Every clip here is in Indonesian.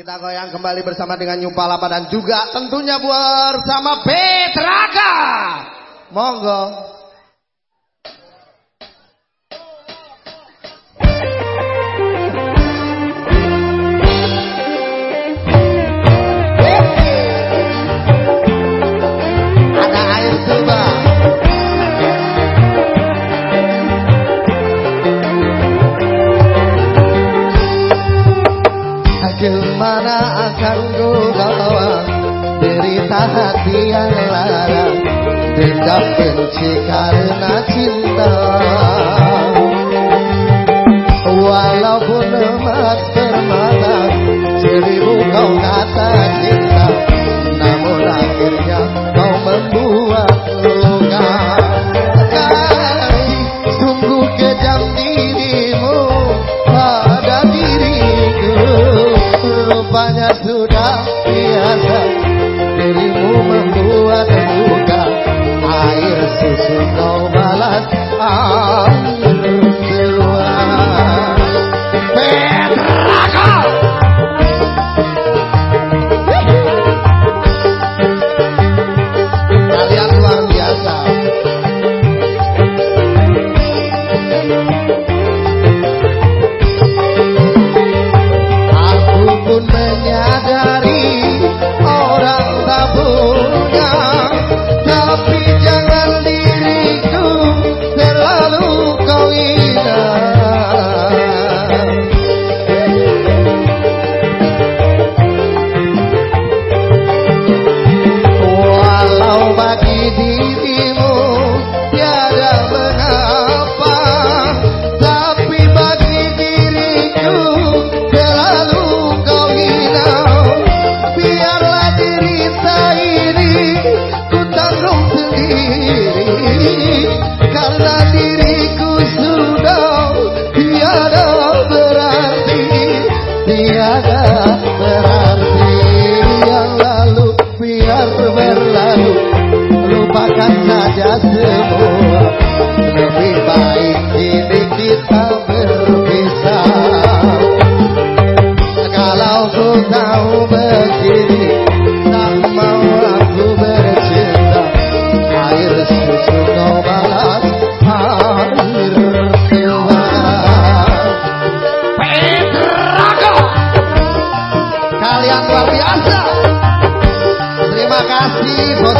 Kita goyang kembali bersama dengan Nyumpalapa dan juga tentunya bersama Petraka. Monggo. mana akan ku bawa derita hati yang lara? Dendam benci karena cinta. Walaupun mas You. luar biasa. Terima kasih bos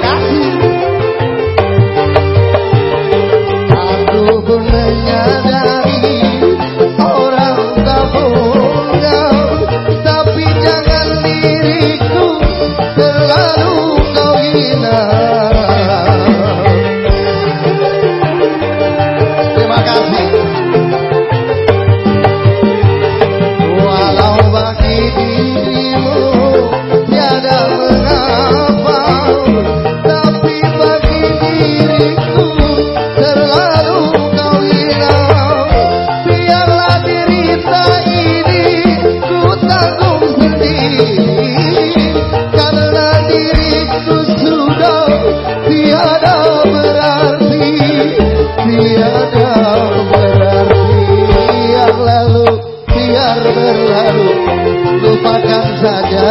llevará